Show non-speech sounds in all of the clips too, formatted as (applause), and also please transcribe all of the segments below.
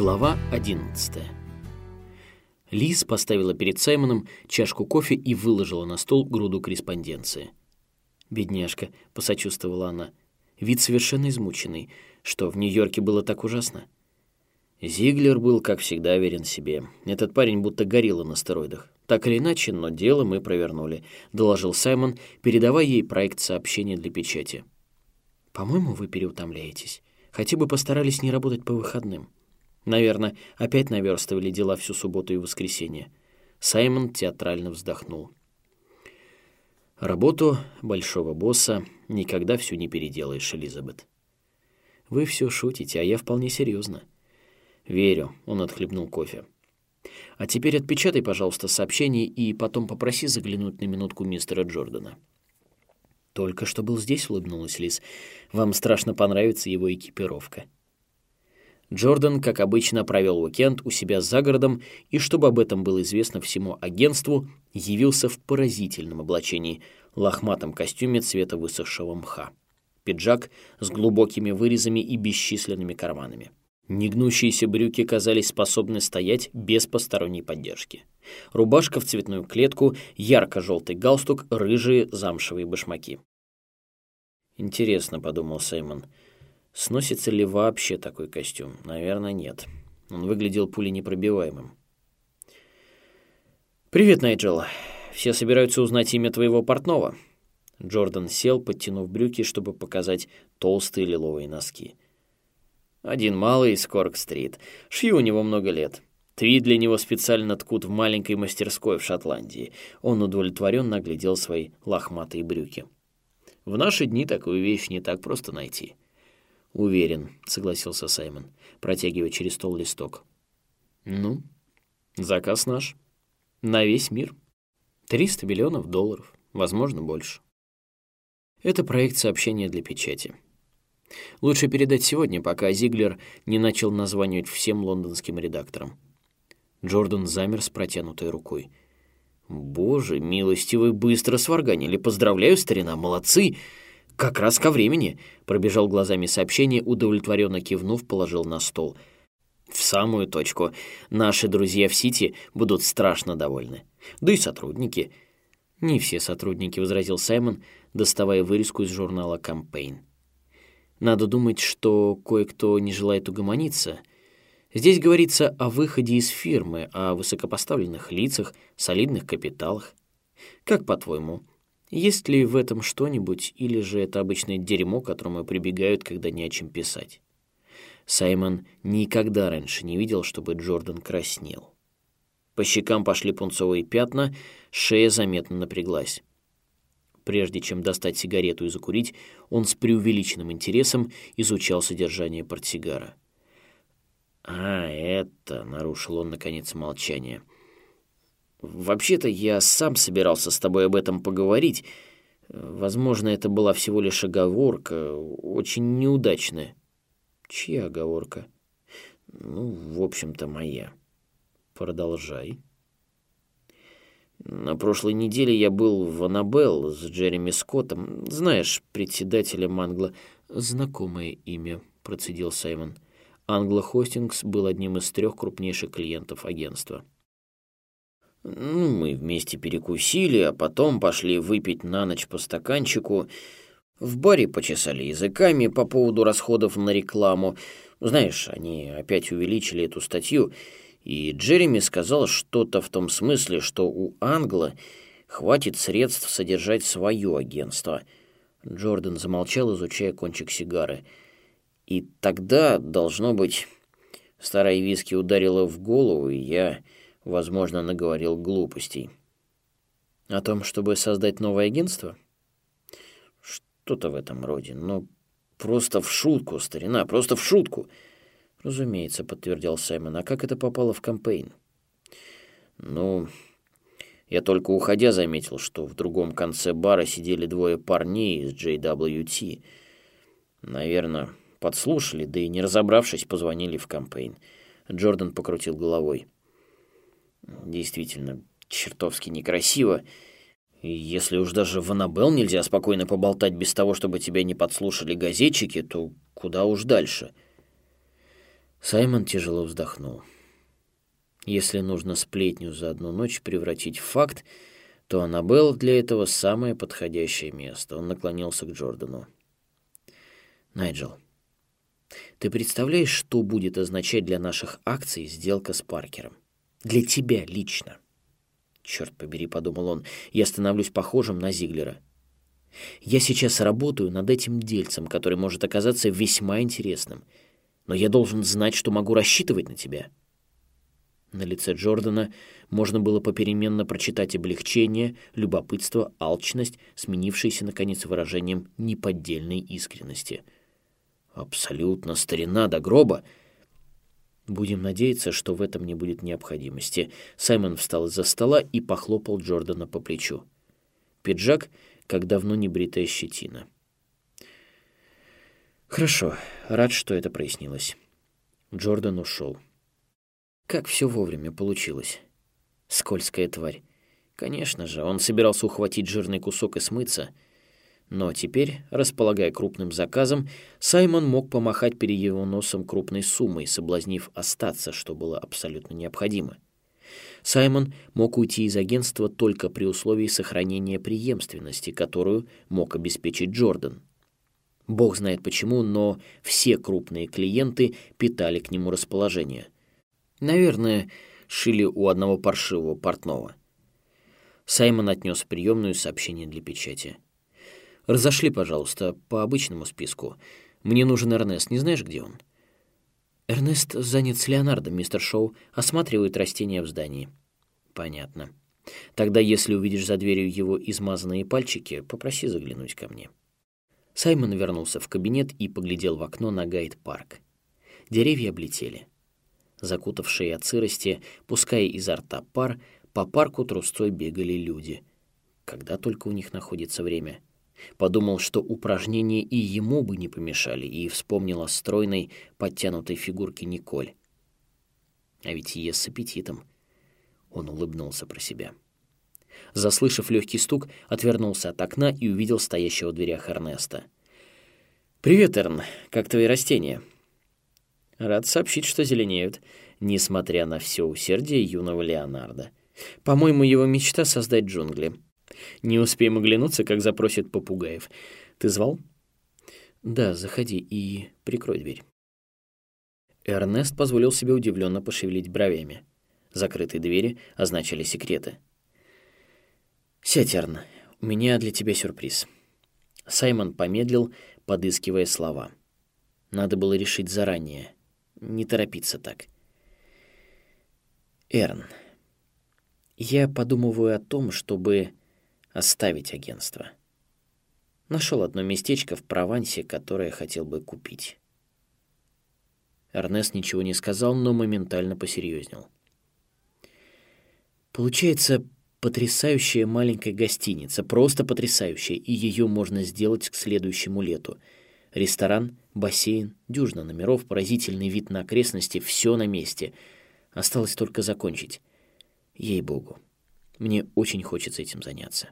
Глава 11 Лиз поставила перед Саймоном чашку кофе и выложила на стол груду корреспонденции. «Бедняжка», — посочувствовала она, — «вид совершенно измученный. Что, в Нью-Йорке было так ужасно?» Зиглер был, как всегда, верен себе. Этот парень будто горилла на стероидах. Так или иначе, но дело мы провернули, доложил Саймон, передавая ей проект сообщения для печати. По-моему, вы переутомляетесь. Хотя бы постарались не работать по выходным. Наверное, опять наверстывали дела всю субботу и воскресенье. Саймон театрально вздохнул. Работу большого босса никогда всю не переделаешь, Элизабет. Вы все шутите, а я вполне серьезно. «Верю», — он отхлебнул кофе. «А теперь отпечатай, пожалуйста, сообщение и потом попроси заглянуть на минутку мистера Джордана». «Только что был здесь», — улыбнулась Лиз. «Вам страшно понравится его экипировка». Джордан, как обычно, провел уикенд у себя за городом, и чтобы об этом было известно всему агентству, явился в поразительном облачении, лохматом костюме цвета высохшего мха. Пиджак с глубокими вырезами и бесчисленными карманами. Негнущиеся брюки казались способны стоять без посторонней поддержки. Рубашка в цветную клетку, ярко-желтый галстук, рыжие замшевые башмаки. «Интересно», — подумал Сеймон, — «сносится ли вообще такой костюм? Наверное, нет. Он выглядел пуленепробиваемым». «Привет, Найджел. Все собираются узнать имя твоего портного». Джордан сел, подтянув брюки, чтобы показать толстые лиловые носки. Один малый из Корк-стрит. Шью у него много лет. Твид для него специально ткут в маленькой мастерской в Шотландии. Он удовлетворенно оглядел свои лохматые брюки. В наши дни такую вещь не так просто найти. Уверен, согласился Саймон, протягивая через стол листок. Ну, заказ наш. На весь мир. 300 миллионов долларов, возможно, больше. Это проект сообщения для печати. Лучше передать сегодня, пока Зиглер не начал названивать всем лондонским редакторам. Джордан замер с протянутой рукой. «Боже, милостивый, быстро сварганили. Поздравляю, старина, молодцы!» «Как раз ко времени!» — пробежал глазами сообщение, удовлетворенно кивнув, положил на стол. «В самую точку. Наши друзья в Сити будут страшно довольны. Да и сотрудники». «Не все сотрудники», — возразил Саймон, доставая вырезку из журнала «Кампейн». Надо думать, что кое-кто не желает угомониться. Здесь говорится о выходе из фирмы, о высокопоставленных лицах, солидных капиталах. Как по-твоему, есть ли в этом что-нибудь, или же это обычное дерьмо, к которому прибегают, когда не о чем писать? Саймон никогда раньше не видел, чтобы Джордан краснел. По щекам пошли пунцовые пятна, шея заметно напряглась. Прежде чем достать сигарету и закурить, он с преувеличенным интересом изучал содержание портсигара. «А, это...» — нарушил он, наконец, молчание. «Вообще-то я сам собирался с тобой об этом поговорить. Возможно, это была всего лишь оговорка, очень неудачная». «Чья оговорка?» «Ну, в общем-то, моя». «Продолжай». На прошлой неделе я был в Аннабелл с Джереми Скоттом, знаешь, председателем Англа. Знакомое имя, процедил Саймон. Англа Хостингс был одним из трех крупнейших клиентов агентства. Ну, мы вместе перекусили, а потом пошли выпить на ночь по стаканчику. В баре почесали языками по поводу расходов на рекламу. Знаешь, они опять увеличили эту статью, и Джереми сказал что-то в том смысле, что у Англа хватит средств содержать свое агентство. Джордан замолчал, изучая кончик сигары. И тогда, должно быть, старая виски ударила в голову, и я, возможно, наговорил глупостей. О том, чтобы создать новое агентство? Что-то в этом роде. Но просто в шутку, старина, просто в шутку. «Разумеется», — подтвердил Саймон. «А как это попало в кампейн?» «Ну, я только уходя заметил, что в другом конце бара сидели двое парней из JWT. Наверное, подслушали, да и не разобравшись, позвонили в кампейн». Джордан покрутил головой. «Действительно, чертовски некрасиво. И если уж даже в Аннабелл нельзя спокойно поболтать без того, чтобы тебя не подслушали газетчики, то куда уж дальше?» Саймон тяжело вздохнул. Если нужно сплетню за одну ночь превратить в факт, то Аннабелл для этого самое подходящее место. Он наклонился к Джордану. «Найджел, ты представляешь, что будет означать для наших акций сделка с Паркером? Для тебя лично?» «Черт побери», — подумал он, — «я становлюсь похожим на Зиглера». «Я сейчас работаю над этим дельцем, который может оказаться весьма интересным, но я должен знать, что могу рассчитывать на тебя». На лице Джордана можно было попеременно прочитать облегчение, любопытство, алчность, сменившиеся, наконец, выражением неподдельной искренности. «Абсолютно старина до гроба!» Будем надеяться, что в этом не будет необходимости. Саймон встал из-за стола и похлопал Джордана по плечу. Пиджак, как давно не бритая щетина. Хорошо, рад, что это прояснилось. Джордан ушел. Как все вовремя получилось. Скользкая тварь. Конечно же, он собирался ухватить жирный кусок и смыться. Но теперь, располагая крупным заказом, Саймон мог помахать перед его носом крупной суммой, соблазнив остаться, что было абсолютно необходимо. Саймон мог уйти из агентства только при условии сохранения преемственности, которую мог обеспечить Джордан. Бог знает почему, но все крупные клиенты питали к нему расположение – Наверное, шили у одного паршивого портного. Саймон отнес в приемную сообщение для печати. «Разошли, пожалуйста, по обычному списку. Мне нужен Эрнест, не знаешь, где он?» «Эрнест занят с Леонардо, мистер Шоу, осматривает растения в здании». «Понятно. Тогда, если увидишь за дверью его измазанные пальчики, попроси заглянуть ко мне». Саймон вернулся в кабинет и поглядел в окно на гайд-парк. Деревья облетели закутавшие от сырости, пуская изо рта пар, по парку трусцой бегали люди. Когда только у них находится время. Подумал, что упражнения и ему бы не помешали, и вспомнил о стройной, подтянутой фигурке Николь. А ведь ест с аппетитом. Он улыбнулся про себя. Заслышав легкий стук, отвернулся от окна и увидел стоящего в дверях Эрнеста. «Привет, Эрн. Как твои растения?» Рад сообщить, что зеленеют, несмотря на все усердие юного Леонардо. По-моему, его мечта — создать джунгли. Не успеем оглянуться, как запросит попугаев. Ты звал? Да, заходи и прикрой дверь. Эрнест позволил себе удивленно пошевелить бровями. Закрытые двери означали секреты. «Сядь, Эрн, у меня для тебя сюрприз». Саймон помедлил, подыскивая слова. Надо было решить заранее, не торопиться так. Эрн, я подумываю о том, чтобы оставить агентство. Нашел одно местечко в Провансе, которое хотел бы купить. Эрнест ничего не сказал, но моментально посерьезнел. Получается потрясающая маленькая гостиница, просто потрясающая, и ее можно сделать к следующему лету — Ресторан, бассейн, дюжина номеров, поразительный вид на окрестности, все на месте. Осталось только закончить. Ей-богу, мне очень хочется этим заняться.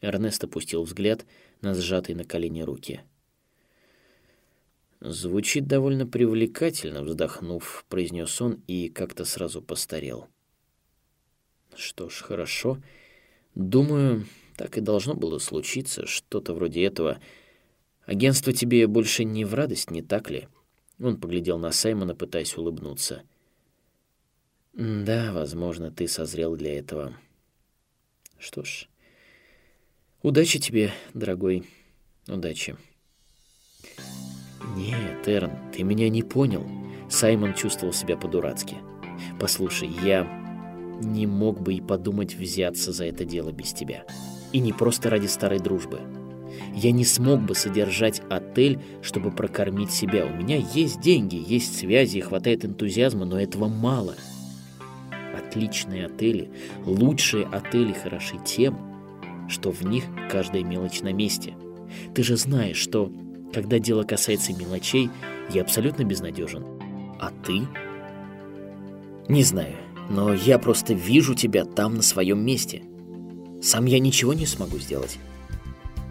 Эрнест опустил взгляд на сжатые на колени руки. «Звучит довольно привлекательно», — вздохнув, произнес он и как-то сразу постарел. «Что ж, хорошо. Думаю, так и должно было случиться, что-то вроде этого...» Агентство тебе больше не в радость, не так ли? Он поглядел на Саймона, пытаясь улыбнуться. Да, возможно, ты созрел для этого. Что ж, удачи тебе, дорогой. Удачи. Нет, Эрн, ты меня не понял. Саймон чувствовал себя по-дурацки. Послушай, я не мог бы и подумать взяться за это дело без тебя. И не просто ради старой дружбы. Я не смог бы содержать отель, чтобы прокормить себя. У меня есть деньги, есть связи, хватает энтузиазма, но этого мало. Отличные отели, лучшие отели хороши тем, что в них каждая мелочь на месте. Ты же знаешь, что, когда дело касается мелочей, я абсолютно безнадежен. А ты? Не знаю, но я просто вижу тебя там на своем месте. Сам я ничего не смогу сделать.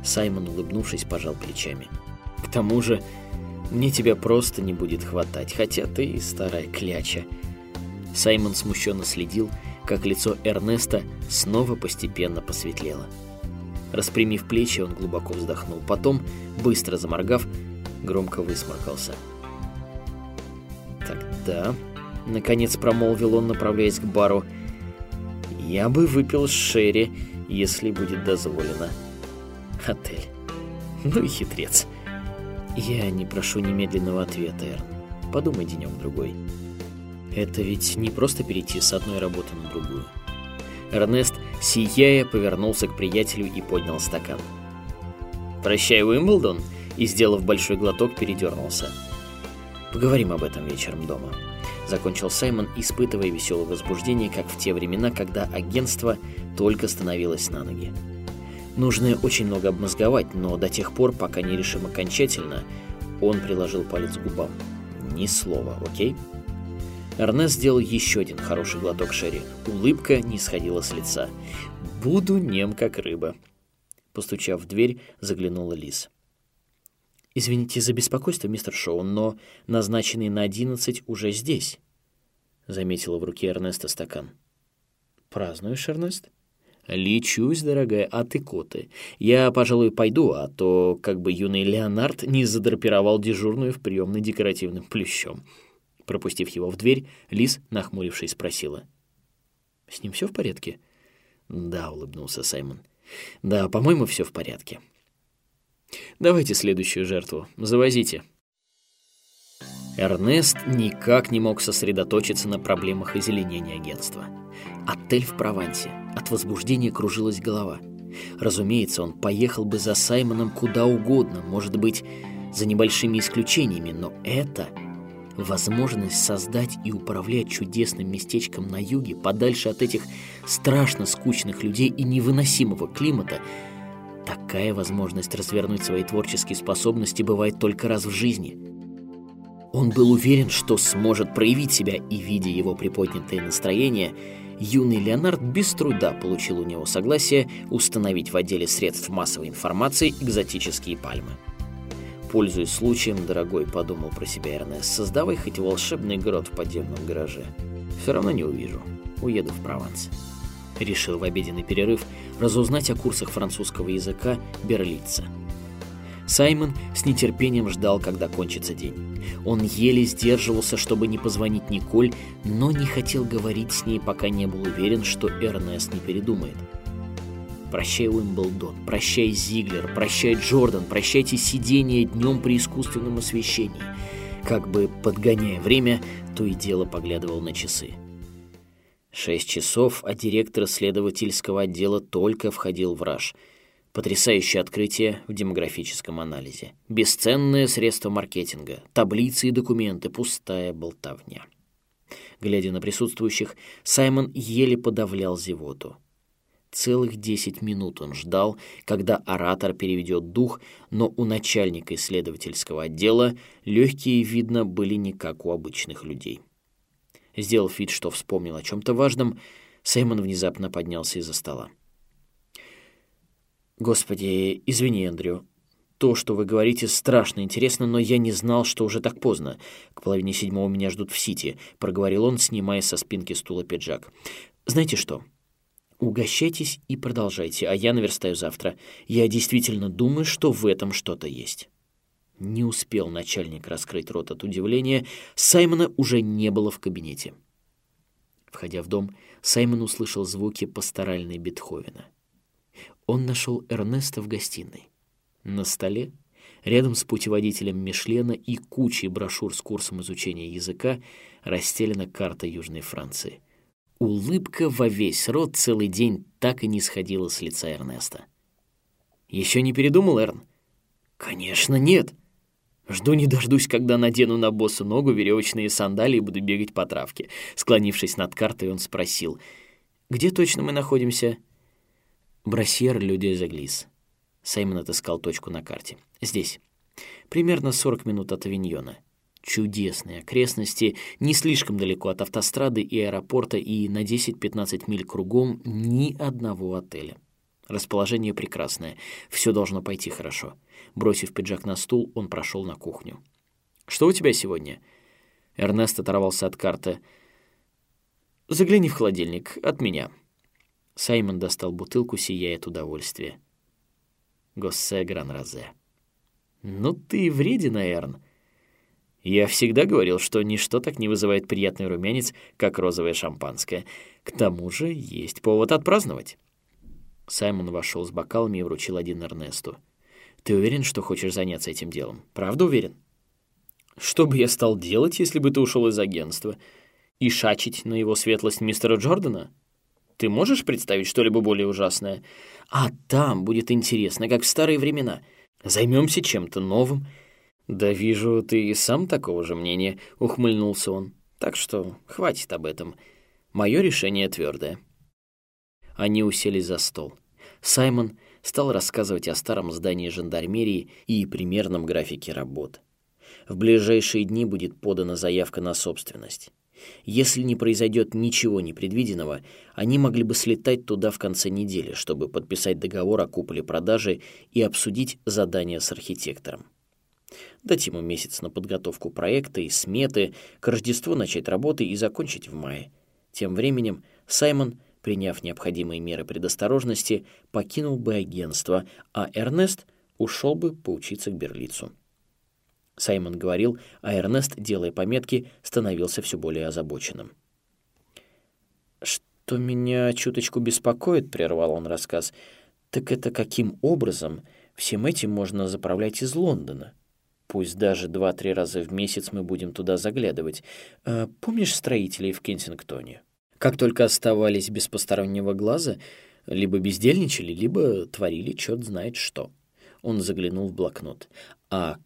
Саймон, улыбнувшись, пожал плечами. «К тому же Мне тебя просто не будет хватать, хотя ты и старая кляча». Саймон смущенно следил, как лицо Эрнеста снова постепенно посветлело. Распрямив плечи, он глубоко вздохнул. Потом, быстро заморгав, громко высморкался. «Тогда...» — наконец промолвил он, направляясь к бару. «Я бы выпил Шерри, если будет дозволено. Отель. Ну и хитрец. Я не прошу немедленного ответа, Эрн. Подумай денек-другой. Это ведь не просто перейти с одной работы на другую. Эрнест, сияя, повернулся к приятелю и поднял стакан. «Прощай, Уимблдон!» и, сделав большой глоток, передернулся. «Поговорим об этом вечером дома», — закончил Саймон, испытывая веселое возбуждение, как в те времена, когда агентство только становилось на ноги. Нужно очень много обмозговать, но до тех пор, пока не решим окончательно, он приложил палец к губам. Ни слова, окей? Эрнест сделал еще один хороший глоток Шерри. Улыбка не сходила с лица. «Буду нем, как рыба». Постучав в дверь, заглянула Лиз. «Извините за беспокойство, мистер Шоу, но назначенный на одиннадцать уже здесь», — заметила в руке Эрнеста стакан. «Празднуешь, Эрнест?» «Лечусь, дорогая, а ты коты. Я, пожалуй, пойду, а то как бы юный Леонард не задрапировал дежурную в приемной декоративным плющом». Пропустив его в дверь, Лиз, нахмурившись, спросила. «С ним все в порядке?» «Да», — улыбнулся Саймон. «Да, по-моему, все в порядке». Давайте следующую жертву. Завозите. Эрнест никак не мог сосредоточиться на проблемах озеленения агентства. Отель в Провансе. От возбуждения кружилась голова. Разумеется, он поехал бы за Саймоном куда угодно, может быть, за небольшими исключениями, но это возможность создать и управлять чудесным местечком на юге, подальше от этих страшно скучных людей и невыносимого климата – Такая возможность развернуть свои творческие способности бывает только раз в жизни. Он был уверен, что сможет проявить себя, и, видя его приподнятое настроение, юный Леонард без труда получил у него согласие установить в отделе средств массовой информации экзотические пальмы. Пользуясь случаем, дорогой, подумал про себя Эрнест, создавай хоть волшебный грот в подземном гараже. Все равно не увижу. Уеду в Прованс. Решил в обеденный перерыв разузнать о курсах французского языка Берлица. Саймон с нетерпением ждал, когда кончится день. Он еле сдерживался, чтобы не позвонить Николь, но не хотел говорить с ней, пока не был уверен, что Эрнест не передумает. Прощай, Уимблдон, прощай, Зиглер, прощай, Джордан, прощайте сидение днем при искусственном освещении. Как бы подгоняя время, то и дело поглядывал на часы. Шесть часов, а директор следовательского отдела только входил в раж. Потрясающее открытие в демографическом анализе. Бесценное средство маркетинга. Таблицы и документы. Пустая болтовня. Глядя на присутствующих, Саймон еле подавлял зевоту. Целых десять минут он ждал, когда оратор переведет дух, но у начальника исследовательского отдела легкие, видно, были не как у обычных людей. Сделав вид, что вспомнил о чем-то важном, Сеймон внезапно поднялся из-за стола. «Господи, извини, Эндрю. То, что вы говорите, страшно интересно, но я не знал, что уже так поздно. К половине седьмого меня ждут в Сити», — проговорил он, снимая со спинки стула пиджак. «Знаете что?» Угощайтесь и продолжайте, а я наверстаю завтра. Я действительно думаю, что в этом что-то есть. Не успел начальник раскрыть рот от удивления, Саймона уже не было в кабинете. Входя в дом, Саймон услышал звуки пасторальной Бетховена. Он нашел Эрнеста в гостиной. На столе, рядом с путеводителем Мишлена и кучей брошюр с курсом изучения языка, расстелена карта Южной Франции. Улыбка во весь рот целый день так и не сходила с лица Эрнеста. «Еще не передумал, Эрн?» «Конечно, нет!» Жду не дождусь, когда надену на боссу ногу веревочные сандалии и буду бегать по травке. Склонившись над картой, он спросил, «Где точно мы находимся?» «Брасьер Людей Заглис». Саймон отыскал точку на карте. «Здесь. Примерно 40 минут от Авиньона. Чудесные окрестности, не слишком далеко от автострады и аэропорта, и на 10-15 миль кругом ни одного отеля. Расположение прекрасное, все должно пойти хорошо». Бросив пиджак на стул, он прошел на кухню. «Что у тебя сегодня?» Эрнест оторвался от карты. «Загляни в холодильник. От меня». Саймон достал бутылку, сияя от удовольствия. Госсе Гран-Розе. «Ну ты вредина, Эрн. Я всегда говорил, что ничто так не вызывает приятный румянец, как розовое шампанское. К тому же есть повод отпраздновать». Саймон вошел с бокалами и вручил один Эрнесту. «Ты уверен, что хочешь заняться этим делом? Правда уверен?» «Что бы я стал делать, если бы ты ушел из агентства? И шачить на его светлость мистера Джордана? Ты можешь представить что-либо более ужасное? А там будет интересно, как в старые времена. Займемся чем-то новым». «Да вижу, ты и сам такого же мнения», — ухмыльнулся он. «Так что хватит об этом. Мое решение твердое». Они уселись за стол. Саймон стал рассказывать о старом здании жандармерии и примерном графике работ. В ближайшие дни будет подана заявка на собственность. Если не произойдет ничего непредвиденного, они могли бы слетать туда в конце недели, чтобы подписать договор о купле-продаже и обсудить задание с архитектором. Дать ему месяц на подготовку проекта и сметы, к Рождеству начать работы и закончить в мае. Тем временем Саймон приняв необходимые меры предосторожности, покинул бы агентство, а Эрнест ушел бы поучиться к Берлицу. Саймон говорил, а Эрнест, делая пометки, становился все более озабоченным. «Что меня чуточку беспокоит», — прервал он рассказ, — «так это каким образом всем этим можно заправлять из Лондона? Пусть даже два-три раза в месяц мы будем туда заглядывать. А, помнишь строителей в Кенсингтоне?» Как только оставались без постороннего глаза, либо бездельничали, либо творили черт знает что. Он заглянул в блокнот. А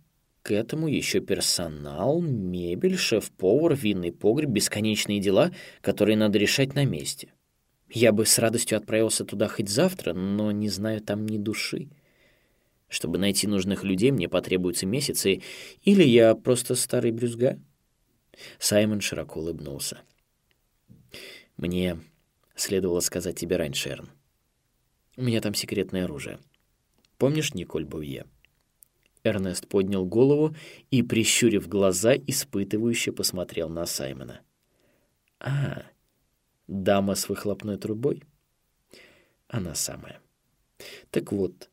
к этому еще персонал, мебель, шеф-повар, винный погреб, бесконечные дела, которые надо решать на месте. Я бы с радостью отправился туда хоть завтра, но не знаю там ни души. Чтобы найти нужных людей, мне потребуются месяцы, или я просто старый брюзга. Саймон широко улыбнулся. Мне следовало сказать тебе раньше, Эрн. У меня там секретное оружие. Помнишь Николь Бувье? Эрнест поднял голову и, прищурив глаза, испытывающе посмотрел на Саймона. «А, дама с выхлопной трубой?» «Она самая. Так вот,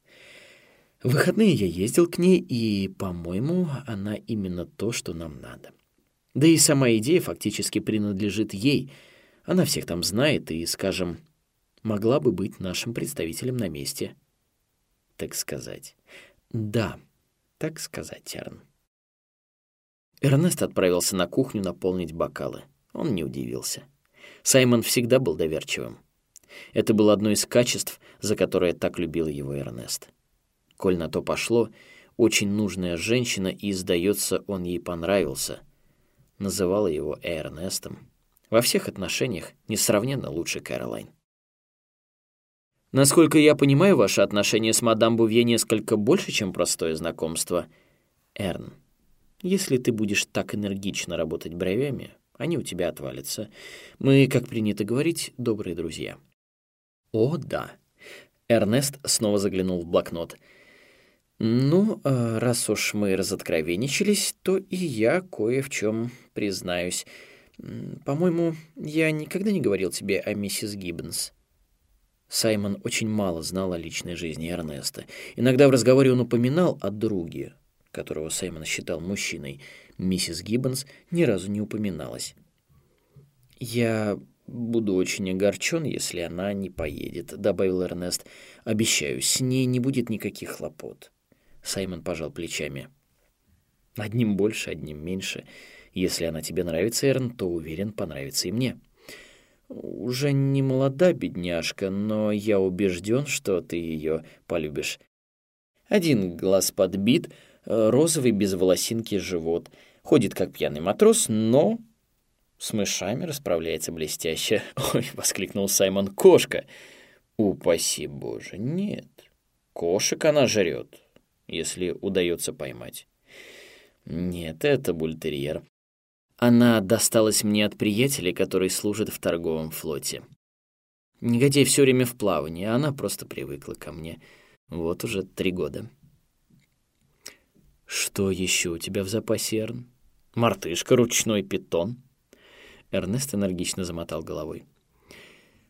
в выходные я ездил к ней, и, по-моему, она именно то, что нам надо. Да и сама идея фактически принадлежит ей — она всех там знает и, скажем, могла бы быть нашим представителем на месте. Так сказать. Да, так сказать, Эрн. Эрнест отправился на кухню наполнить бокалы. Он не удивился. Саймон всегда был доверчивым. Это было одно из качеств, за которое так любил его Эрнест. Коль на то пошло, очень нужная женщина, и, сдается, он ей понравился. Называла его Эрнестом. Во всех отношениях несравненно лучше Кэролайн. Насколько я понимаю, ваши отношения с мадам Бувье несколько больше, чем простое знакомство. Эрн, если ты будешь так энергично работать бровями, они у тебя отвалятся. Мы, как принято говорить, добрые друзья. О, да. Эрнест снова заглянул в блокнот. Ну, а раз уж мы разоткровенничались, то и я кое в чем признаюсь. По-моему, я никогда не говорил тебе о миссис Гиббонс. Саймон очень мало знал о личной жизни Эрнеста. Иногда в разговоре он упоминал о друге, которого Саймон считал мужчиной. Миссис Гиббонс ни разу не упоминалась. «Я буду очень огорчен, если она не поедет», — добавил Эрнест. «Обещаю, с ней не будет никаких хлопот». Саймон пожал плечами. «Одним больше, одним меньше». Если она тебе нравится, Эрн, то уверен, понравится и мне. Уже не молода бедняжка, но я убежден, что ты ее полюбишь. Один глаз подбит, розовый без волосинки живот. Ходит как пьяный матрос, но с мышами расправляется блестяще. (laughs) «Ой!» — воскликнул Саймон. «Кошка!» «Упаси Боже! Нет! Кошек она жрет, если удается поймать». «Нет, это бультерьер. Она досталась мне от приятеля, который служит в торговом флоте. Негодяй все время в плавании, а она просто привыкла ко мне. Вот уже три года. Что еще у тебя в запасе, Эрн? Мартышка, ручной питон. Эрнест энергично замотал головой.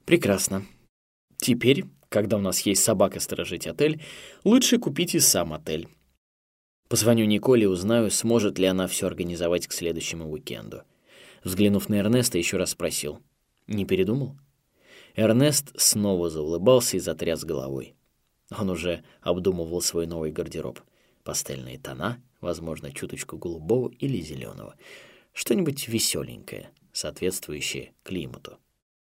Прекрасно. Теперь, когда у нас есть собака сторожить отель, лучше купите сам отель. Позвоню Николе и узнаю, сможет ли она все организовать к следующему уикенду. Взглянув на Эрнеста, еще раз спросил. «Не передумал?» Эрнест снова заулыбался и затряс головой. Он уже обдумывал свой новый гардероб. Пастельные тона, возможно, чуточку голубого или зеленого. Что-нибудь веселенькое, соответствующее климату.